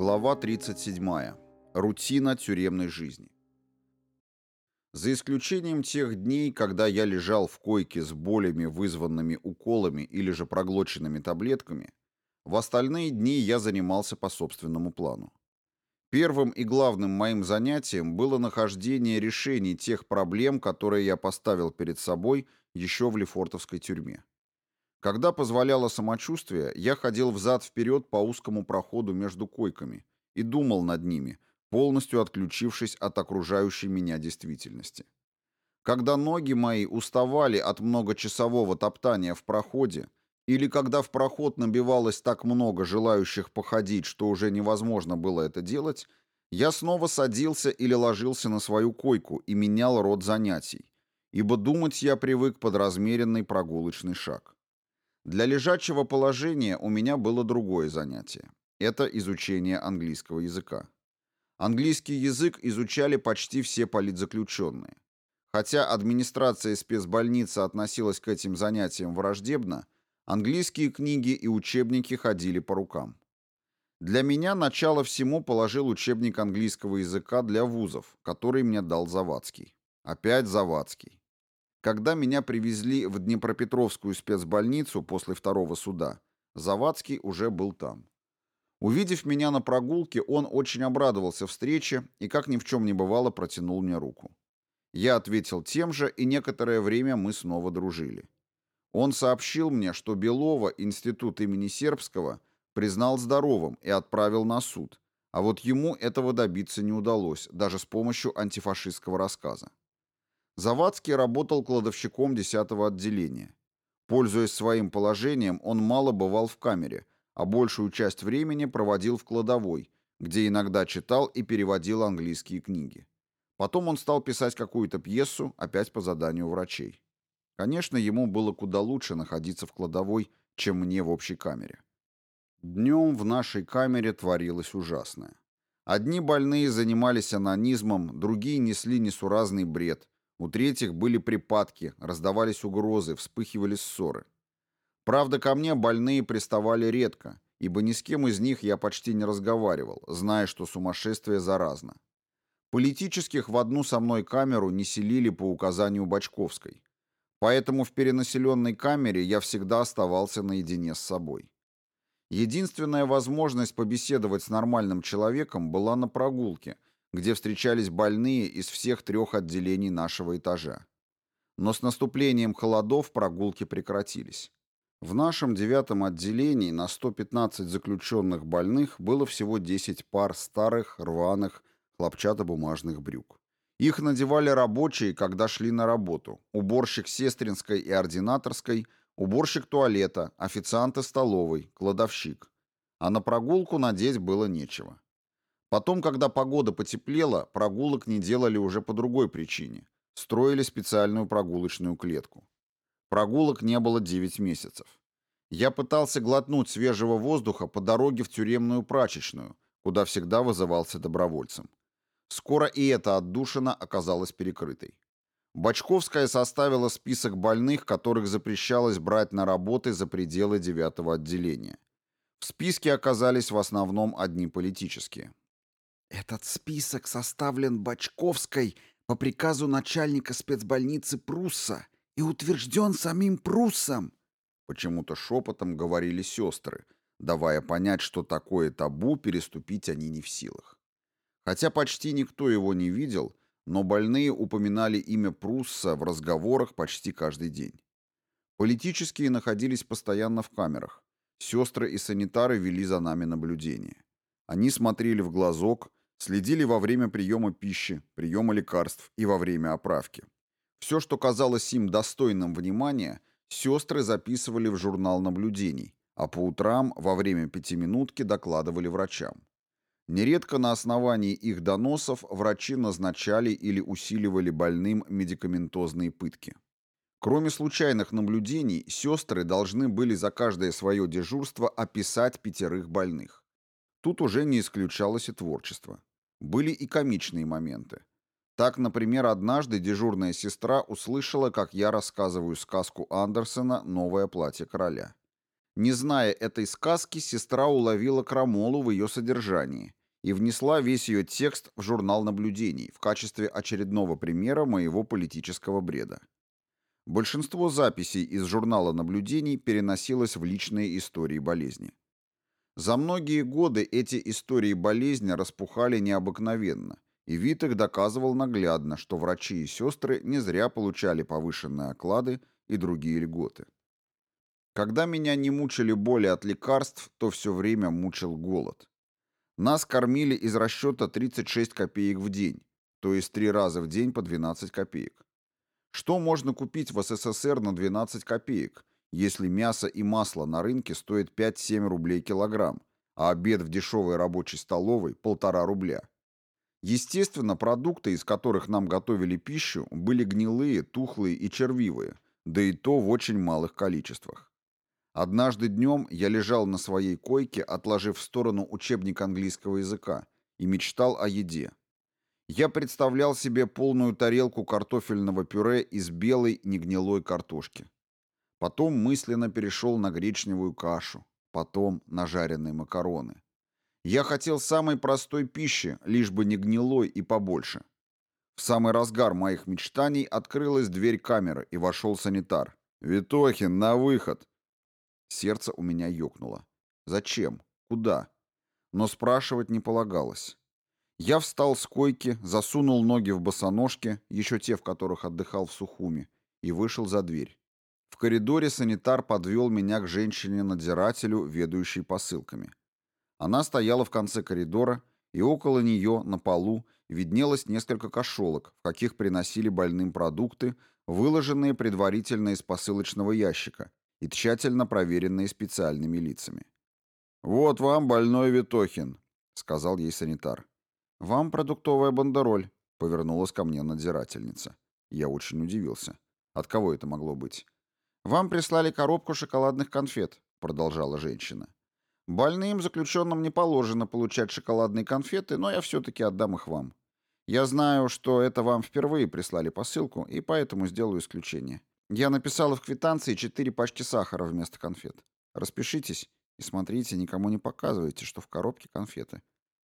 Глава 37. Рутина тюремной жизни. За исключением тех дней, когда я лежал в койке с болями, вызванными уколами или же проглоченными таблетками, в остальные дни я занимался по собственному плану. Первым и главным моим занятием было нахождение решений тех проблем, которые я поставил перед собой еще в Лефортовской тюрьме. Когда позволяло самочувствие, я ходил взад-вперед по узкому проходу между койками и думал над ними, полностью отключившись от окружающей меня действительности. Когда ноги мои уставали от многочасового топтания в проходе, или когда в проход набивалось так много желающих походить, что уже невозможно было это делать, я снова садился или ложился на свою койку и менял род занятий, ибо думать я привык под размеренный прогулочный шаг. Для лежачего положения у меня было другое занятие. Это изучение английского языка. Английский язык изучали почти все политзаключенные. Хотя администрация спецбольницы относилась к этим занятиям враждебно, Английские книги и учебники ходили по рукам. Для меня начало всему положил учебник английского языка для вузов, который мне дал Завадский. Опять Завадский. Когда меня привезли в Днепропетровскую спецбольницу после второго суда, Завадский уже был там. Увидев меня на прогулке, он очень обрадовался встрече и, как ни в чем не бывало, протянул мне руку. Я ответил тем же, и некоторое время мы снова дружили. Он сообщил мне, что Белова институт имени Сербского признал здоровым и отправил на суд, а вот ему этого добиться не удалось, даже с помощью антифашистского рассказа. Завадский работал кладовщиком 10-го отделения. Пользуясь своим положением, он мало бывал в камере, а большую часть времени проводил в кладовой, где иногда читал и переводил английские книги. Потом он стал писать какую-то пьесу, опять по заданию врачей. Конечно, ему было куда лучше находиться в кладовой, чем мне в общей камере. Днем в нашей камере творилось ужасное. Одни больные занимались анонизмом, другие несли несуразный бред, у третьих были припадки, раздавались угрозы, вспыхивали ссоры. Правда, ко мне больные приставали редко, ибо ни с кем из них я почти не разговаривал, зная, что сумасшествие заразно. Политических в одну со мной камеру не селили по указанию Бачковской. Поэтому в перенаселенной камере я всегда оставался наедине с собой. Единственная возможность побеседовать с нормальным человеком была на прогулке, где встречались больные из всех трех отделений нашего этажа. Но с наступлением холодов прогулки прекратились. В нашем девятом отделении на 115 заключенных больных было всего 10 пар старых, рваных, хлопчатобумажных брюк. Их надевали рабочие, когда шли на работу. Уборщик сестринской и ординаторской, уборщик туалета, официанты столовой, кладовщик. А на прогулку надеть было нечего. Потом, когда погода потеплела, прогулок не делали уже по другой причине. Строили специальную прогулочную клетку. Прогулок не было 9 месяцев. Я пытался глотнуть свежего воздуха по дороге в тюремную прачечную, куда всегда вызывался добровольцем. Скоро и эта отдушина оказалась перекрытой. Бочковская составила список больных, которых запрещалось брать на работы за пределы девятого отделения. В списке оказались в основном одни политические. «Этот список составлен Бочковской по приказу начальника спецбольницы Прусса и утвержден самим Пруссом», почему-то шепотом говорили сестры, давая понять, что такое табу переступить они не в силах. Хотя почти никто его не видел, но больные упоминали имя Прусса в разговорах почти каждый день. Политические находились постоянно в камерах. Сестры и санитары вели за нами наблюдение. Они смотрели в глазок, следили во время приема пищи, приема лекарств и во время оправки. Все, что казалось им достойным внимания, сестры записывали в журнал наблюдений, а по утрам во время пятиминутки докладывали врачам. Нередко на основании их доносов врачи назначали или усиливали больным медикаментозные пытки. Кроме случайных наблюдений, сестры должны были за каждое свое дежурство описать пятерых больных. Тут уже не исключалось и творчество. Были и комичные моменты. Так, например, однажды дежурная сестра услышала, как я рассказываю сказку Андерсена «Новое платье короля». Не зная этой сказки, сестра уловила крамолу в ее содержании и внесла весь ее текст в журнал наблюдений в качестве очередного примера моего политического бреда. Большинство записей из журнала наблюдений переносилось в личные истории болезни. За многие годы эти истории болезни распухали необыкновенно, и вид их доказывал наглядно, что врачи и сестры не зря получали повышенные оклады и другие льготы. Когда меня не мучили боли от лекарств, то все время мучил голод. Нас кормили из расчета 36 копеек в день, то есть три раза в день по 12 копеек. Что можно купить в СССР на 12 копеек, если мясо и масло на рынке стоят 5-7 рублей килограмм, а обед в дешевой рабочей столовой – полтора рубля? Естественно, продукты, из которых нам готовили пищу, были гнилые, тухлые и червивые, да и то в очень малых количествах. Однажды днем я лежал на своей койке, отложив в сторону учебник английского языка, и мечтал о еде. Я представлял себе полную тарелку картофельного пюре из белой негнилой картошки. Потом мысленно перешел на гречневую кашу, потом на жареные макароны. Я хотел самой простой пищи, лишь бы не гнилой и побольше. В самый разгар моих мечтаний открылась дверь камеры, и вошел санитар. «Витохин, на выход!» Сердце у меня ёкнуло. Зачем? Куда? Но спрашивать не полагалось. Я встал с койки, засунул ноги в босоножки, еще те, в которых отдыхал в Сухуми, и вышел за дверь. Коридоре санитар подвел меня к женщине-надзирателю, ведущей посылками. Она стояла в конце коридора, и около нее, на полу, виднелось несколько кошелок, в каких приносили больным продукты, выложенные предварительно из посылочного ящика, и тщательно проверенные специальными лицами. «Вот вам больной Витохин», — сказал ей санитар. «Вам продуктовая бандероль», — повернулась ко мне надзирательница. Я очень удивился. От кого это могло быть? «Вам прислали коробку шоколадных конфет», — продолжала женщина. «Больным заключенным не положено получать шоколадные конфеты, но я все-таки отдам их вам. Я знаю, что это вам впервые прислали посылку, и поэтому сделаю исключение. Я написала в квитанции четыре пачки сахара вместо конфет. Распишитесь и смотрите, никому не показывайте, что в коробке конфеты.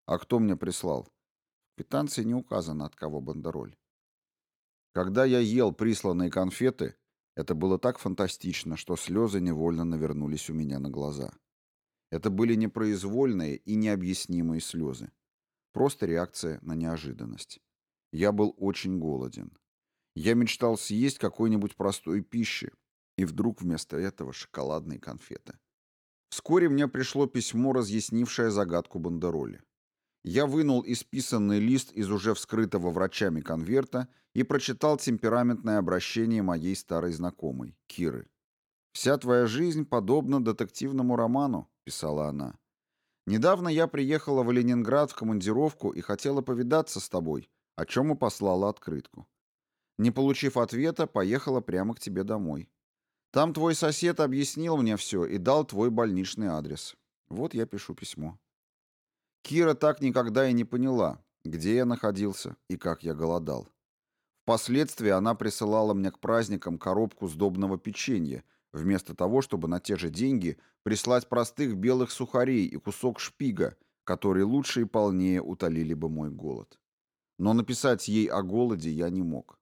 А кто мне прислал? В квитанции не указано, от кого бандероль. Когда я ел присланные конфеты, это было так фантастично, что слезы невольно навернулись у меня на глаза. Это были непроизвольные и необъяснимые слезы. Просто реакция на неожиданность. Я был очень голоден. Я мечтал съесть какой-нибудь простой пищи, и вдруг вместо этого шоколадные конфеты. Вскоре мне пришло письмо, разъяснившее загадку бандероли. Я вынул исписанный лист из уже вскрытого врачами конверта и прочитал темпераментное обращение моей старой знакомой, Киры. «Вся твоя жизнь подобна детективному роману», — писала она. «Недавно я приехала в Ленинград в командировку и хотела повидаться с тобой, о чем и послала открытку. Не получив ответа, поехала прямо к тебе домой. Там твой сосед объяснил мне все и дал твой больничный адрес. Вот я пишу письмо. Кира так никогда и не поняла, где я находился и как я голодал. Впоследствии она присылала мне к праздникам коробку сдобного печенья, вместо того, чтобы на те же деньги прислать простых белых сухарей и кусок шпига, которые лучше и полнее утолили бы мой голод. Но написать ей о голоде я не мог.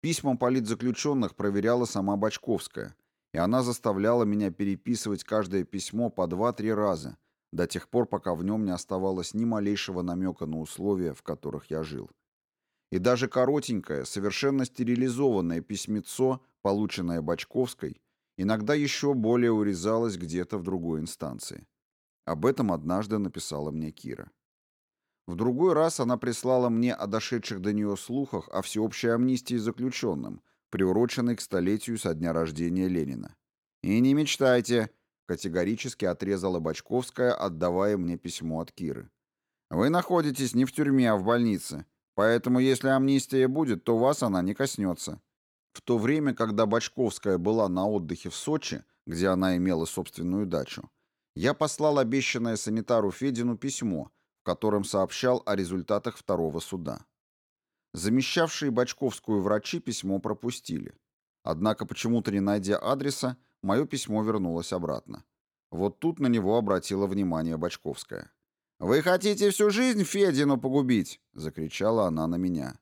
Письма политзаключенных проверяла сама Бочковская, и она заставляла меня переписывать каждое письмо по два-три раза, до тех пор, пока в нем не оставалось ни малейшего намека на условия, в которых я жил. И даже коротенькое, совершенно стерилизованное письмецо, полученное Бочковской, иногда еще более урезалось где-то в другой инстанции. Об этом однажды написала мне Кира. В другой раз она прислала мне о дошедших до нее слухах о всеобщей амнистии заключенным, приуроченной к столетию со дня рождения Ленина. «И не мечтайте», — категорически отрезала Бочковская, отдавая мне письмо от Киры. «Вы находитесь не в тюрьме, а в больнице, поэтому если амнистия будет, то вас она не коснется». В то время, когда Бочковская была на отдыхе в Сочи, где она имела собственную дачу, я послал обещанное санитару Федину письмо — котором сообщал о результатах второго суда. Замещавшие Бочковскую врачи письмо пропустили. Однако, почему-то не найдя адреса, мое письмо вернулось обратно. Вот тут на него обратила внимание Бочковская. «Вы хотите всю жизнь Федину погубить?» — закричала она на меня.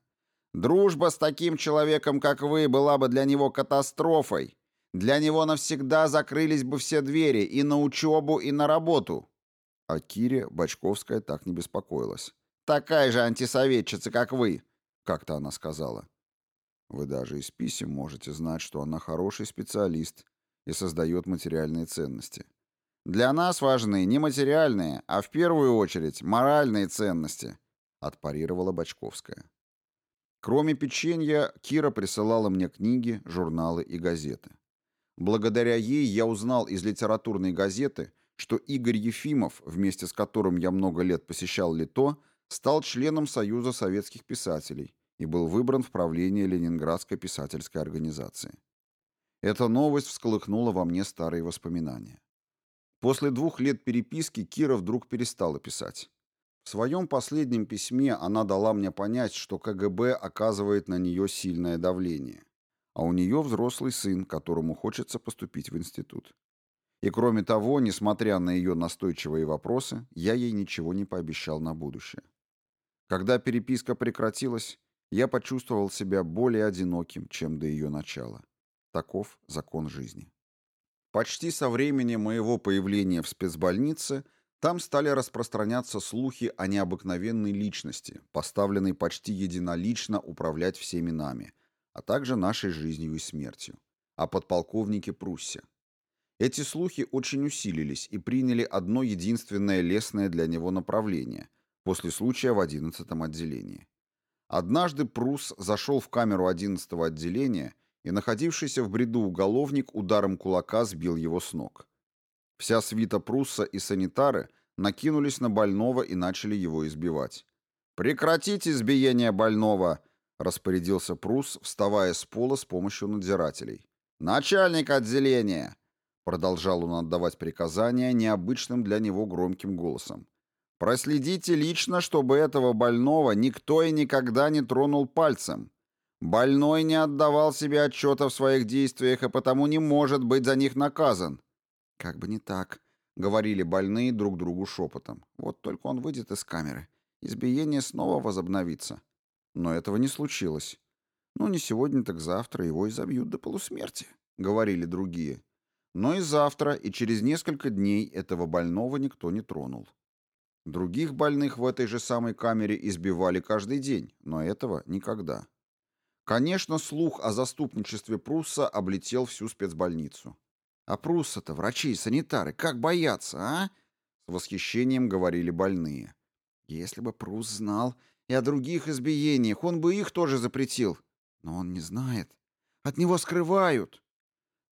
«Дружба с таким человеком, как вы, была бы для него катастрофой. Для него навсегда закрылись бы все двери и на учебу, и на работу». О Кире Бочковская так не беспокоилась. «Такая же антисоветчица, как вы», — как-то она сказала. Вы даже из писем можете знать, что она хороший специалист и создает материальные ценности. Для нас важны не материальные, а в первую очередь моральные ценности, отпарировала Бочковская. Кроме печенья, Кира присылала мне книги, журналы и газеты. Благодаря ей я узнал из литературной газеты, что Игорь Ефимов, вместе с которым я много лет посещал Лито, стал членом Союза советских писателей и был выбран в правление Ленинградской писательской организации. Эта новость всколыхнула во мне старые воспоминания. После двух лет переписки Кира вдруг перестала писать. В своем последнем письме она дала мне понять, что КГБ оказывает на нее сильное давление, а у нее взрослый сын, которому хочется поступить в институт. И кроме того, несмотря на ее настойчивые вопросы, я ей ничего не пообещал на будущее. Когда переписка прекратилась, я почувствовал себя более одиноким, чем до ее начала. Таков закон жизни. Почти со времени моего появления в спецбольнице там стали распространяться слухи о необыкновенной личности, поставленной почти единолично управлять всеми нами, а также нашей жизнью и смертью, о подполковнике Пруссе. Эти слухи очень усилились и приняли одно единственное лесное для него направление после случая в 11 отделении. Однажды Прус зашел в камеру 11-го отделения, и находившийся в бреду уголовник ударом кулака сбил его с ног. Вся свита Прусса и санитары накинулись на больного и начали его избивать. «Прекратите избиение больного!» — распорядился Прус, вставая с пола с помощью надзирателей. «Начальник отделения!» — продолжал он отдавать приказания необычным для него громким голосом. Проследите лично, чтобы этого больного никто и никогда не тронул пальцем. Больной не отдавал себе отчета в своих действиях и потому не может быть за них наказан. Как бы не так, говорили больные друг другу шепотом. Вот только он выйдет из камеры. Избиение снова возобновится. Но этого не случилось. Ну, не сегодня, так завтра его изобьют до полусмерти, говорили другие. Но и завтра, и через несколько дней этого больного никто не тронул. Других больных в этой же самой камере избивали каждый день, но этого никогда. Конечно, слух о заступничестве Прусса облетел всю спецбольницу. А Прусса-то врачи и санитары как боятся, а? С восхищением говорили больные. Если бы Прусс знал и о других избиениях, он бы их тоже запретил. Но он не знает. От него скрывают.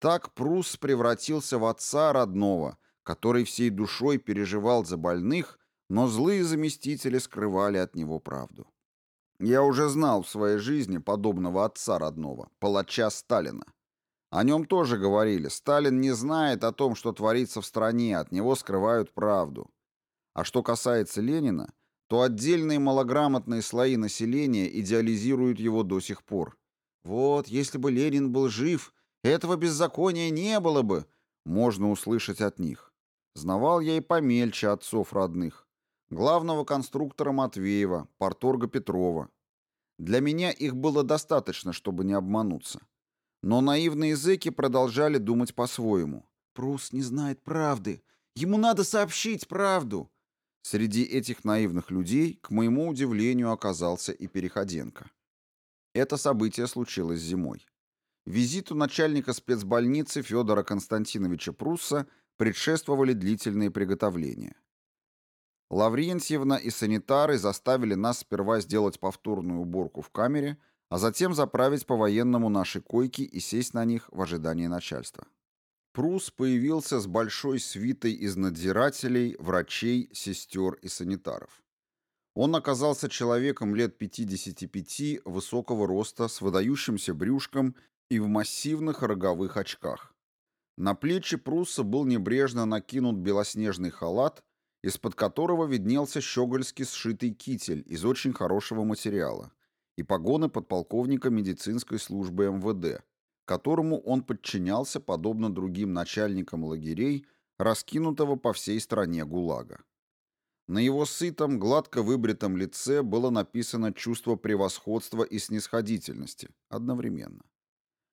Так Прусс превратился в отца родного, который всей душой переживал за больных но злые заместители скрывали от него правду. Я уже знал в своей жизни подобного отца родного, палача Сталина. О нем тоже говорили. Сталин не знает о том, что творится в стране, от него скрывают правду. А что касается Ленина, то отдельные малограмотные слои населения идеализируют его до сих пор. Вот, если бы Ленин был жив, этого беззакония не было бы, можно услышать от них. Знавал я и помельче отцов родных главного конструктора Матвеева, порторга Петрова. Для меня их было достаточно, чтобы не обмануться. Но наивные языки продолжали думать по-своему. «Прус не знает правды. Ему надо сообщить правду». Среди этих наивных людей, к моему удивлению, оказался и Переходенко. Это событие случилось зимой. Визиту начальника спецбольницы Федора Константиновича Прусса предшествовали длительные приготовления. Лаврентьевна и санитары заставили нас сперва сделать повторную уборку в камере, а затем заправить по-военному наши койки и сесть на них в ожидании начальства. Прус появился с большой свитой из надзирателей, врачей, сестер и санитаров. Он оказался человеком лет 55, высокого роста, с выдающимся брюшком и в массивных роговых очках. На плечи Прусса был небрежно накинут белоснежный халат, из-под которого виднелся щегольски сшитый китель из очень хорошего материала и погоны подполковника медицинской службы МВД, которому он подчинялся подобно другим начальникам лагерей раскинутого по всей стране ГУЛАГа. На его сытом, гладко выбритом лице было написано чувство превосходства и снисходительности одновременно.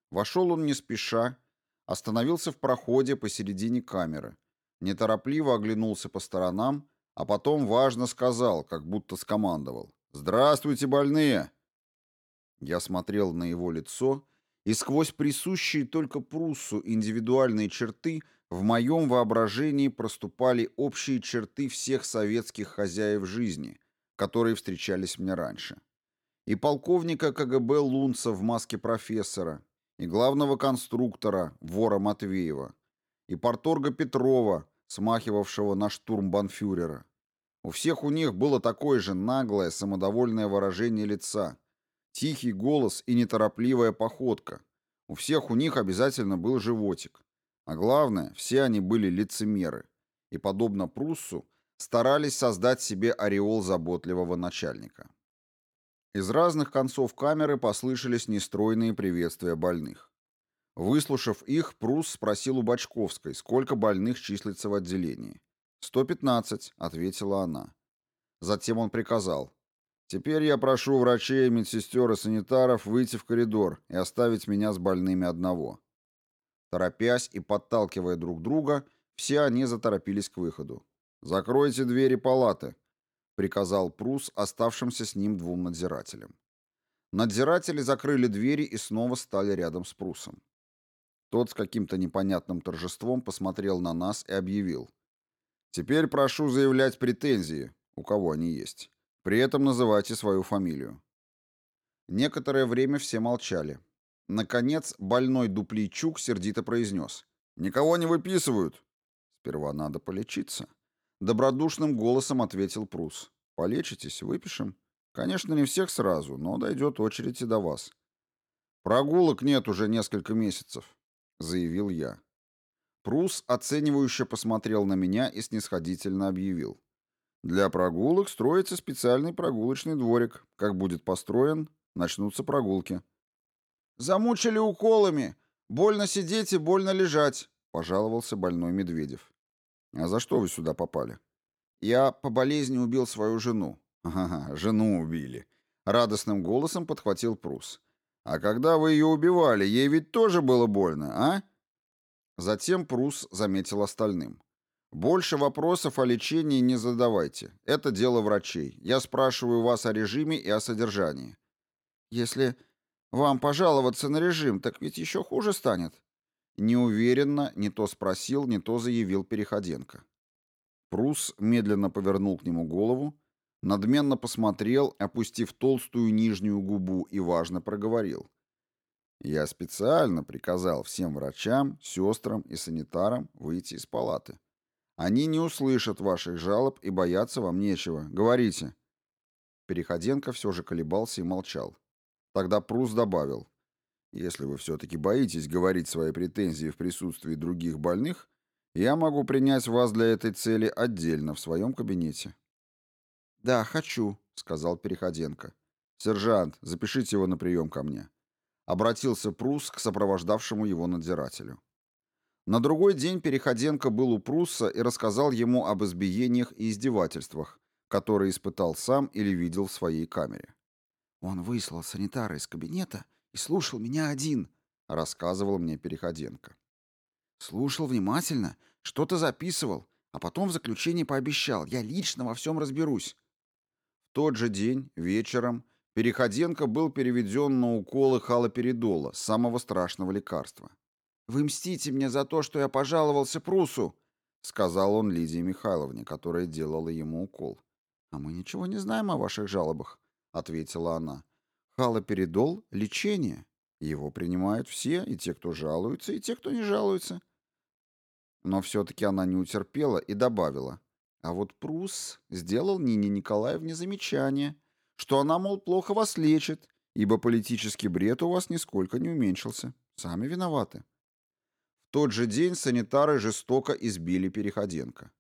Вошел он не спеша, остановился в проходе посередине камеры, неторопливо оглянулся по сторонам, а потом важно сказал, как будто скомандовал. «Здравствуйте, больные!» Я смотрел на его лицо, и сквозь присущие только Пруссу индивидуальные черты в моем воображении проступали общие черты всех советских хозяев жизни, которые встречались мне раньше. И полковника КГБ Лунца в маске профессора, и главного конструктора, вора Матвеева, и порторга Петрова, смахивавшего на штурмбанфюрера. У всех у них было такое же наглое, самодовольное выражение лица, тихий голос и неторопливая походка. У всех у них обязательно был животик. А главное, все они были лицемеры и, подобно Пруссу, старались создать себе ореол заботливого начальника. Из разных концов камеры послышались нестройные приветствия больных. Выслушав их, Прус спросил у Бочковской, сколько больных числится в отделении. «Сто пятнадцать», — ответила она. Затем он приказал. «Теперь я прошу врачей, медсестер и санитаров выйти в коридор и оставить меня с больными одного». Торопясь и подталкивая друг друга, все они заторопились к выходу. «Закройте двери палаты», приказал Прус оставшимся с ним двум надзирателям. Надзиратели закрыли двери и снова стали рядом с Прусом. Тот с каким-то непонятным торжеством посмотрел на нас и объявил. «Теперь прошу заявлять претензии, у кого они есть. При этом называйте свою фамилию». Некоторое время все молчали. Наконец, больной Дуплейчук сердито произнес. «Никого не выписывают». «Сперва надо полечиться». Добродушным голосом ответил Прус. Полечитесь, выпишем. Конечно, не всех сразу, но дойдет очередь и до вас. Прогулок нет уже несколько месяцев, заявил я. Прус оценивающе посмотрел на меня и снисходительно объявил. Для прогулок строится специальный прогулочный дворик. Как будет построен, начнутся прогулки. Замучили уколами. Больно сидеть и больно лежать, пожаловался больной Медведев. «А за что вы сюда попали?» «Я по болезни убил свою жену». «Ага, жену убили», — радостным голосом подхватил Прус. «А когда вы ее убивали, ей ведь тоже было больно, а?» Затем Прус заметил остальным. «Больше вопросов о лечении не задавайте. Это дело врачей. Я спрашиваю вас о режиме и о содержании». «Если вам пожаловаться на режим, так ведь еще хуже станет», Неуверенно не то спросил, не то заявил Переходенко. Прус медленно повернул к нему голову, надменно посмотрел, опустив толстую нижнюю губу и важно проговорил. «Я специально приказал всем врачам, сестрам и санитарам выйти из палаты. Они не услышат ваших жалоб и бояться вам нечего. Говорите». Переходенко все же колебался и молчал. Тогда Прус добавил. Если вы все-таки боитесь говорить свои претензии в присутствии других больных, я могу принять вас для этой цели отдельно в своем кабинете». «Да, хочу», — сказал Переходенко. «Сержант, запишите его на прием ко мне». Обратился Прус к сопровождавшему его надзирателю. На другой день Переходенко был у Прусса и рассказал ему об избиениях и издевательствах, которые испытал сам или видел в своей камере. «Он выслал санитара из кабинета и слушал меня один», — рассказывал мне Переходенко. «Слушал внимательно, что-то записывал, а потом в заключении пообещал, я лично во всем разберусь». Тот же день, вечером, Переходенко был переведен на уколы халоперидола, самого страшного лекарства. «Вы мстите мне за то, что я пожаловался Прусу», — сказал он Лидии Михайловне, которая делала ему укол. «А мы ничего не знаем о ваших жалобах», — ответила она. Халоперидол – лечение. Его принимают все, и те, кто жалуются, и те, кто не жалуются. Но все-таки она не утерпела и добавила. А вот Прус сделал Нине Николаевне замечание, что она, мол, плохо вас лечит, ибо политический бред у вас нисколько не уменьшился. Сами виноваты. В тот же день санитары жестоко избили Переходенко.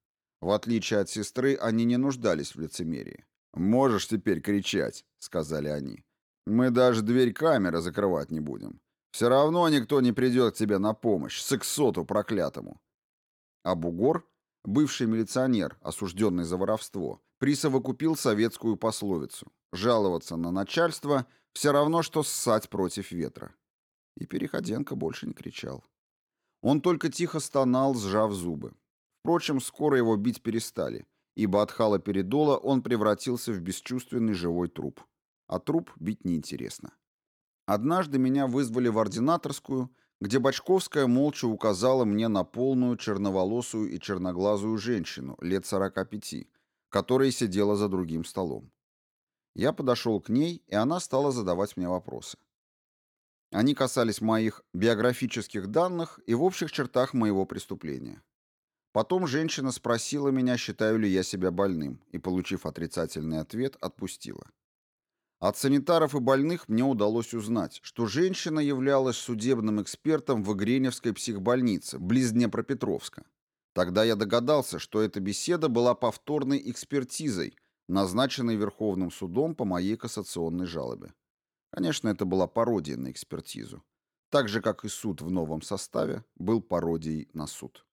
В отличие от сестры, они не нуждались в лицемерии. «Можешь теперь кричать», — сказали они. Мы даже дверь камеры закрывать не будем. Все равно никто не придет к тебе на помощь, сексоту проклятому. А Бугор, бывший милиционер, осужденный за воровство, присовокупил советскую пословицу «жаловаться на начальство все равно, что ссать против ветра». И Переходенко больше не кричал. Он только тихо стонал, сжав зубы. Впрочем, скоро его бить перестали, ибо от хала передола он превратился в бесчувственный живой труп. А труп бить неинтересно. Однажды меня вызвали в ординаторскую, где Бочковская молча указала мне на полную черноволосую и черноглазую женщину лет 45, которая сидела за другим столом. Я подошел к ней, и она стала задавать мне вопросы. Они касались моих биографических данных и в общих чертах моего преступления. Потом женщина спросила меня, считаю ли я себя больным, и, получив отрицательный ответ, отпустила. От санитаров и больных мне удалось узнать, что женщина являлась судебным экспертом в Игреневской психбольнице, близ Днепропетровска. Тогда я догадался, что эта беседа была повторной экспертизой, назначенной Верховным судом по моей кассационной жалобе. Конечно, это была пародия на экспертизу. Так же, как и суд в новом составе был пародией на суд.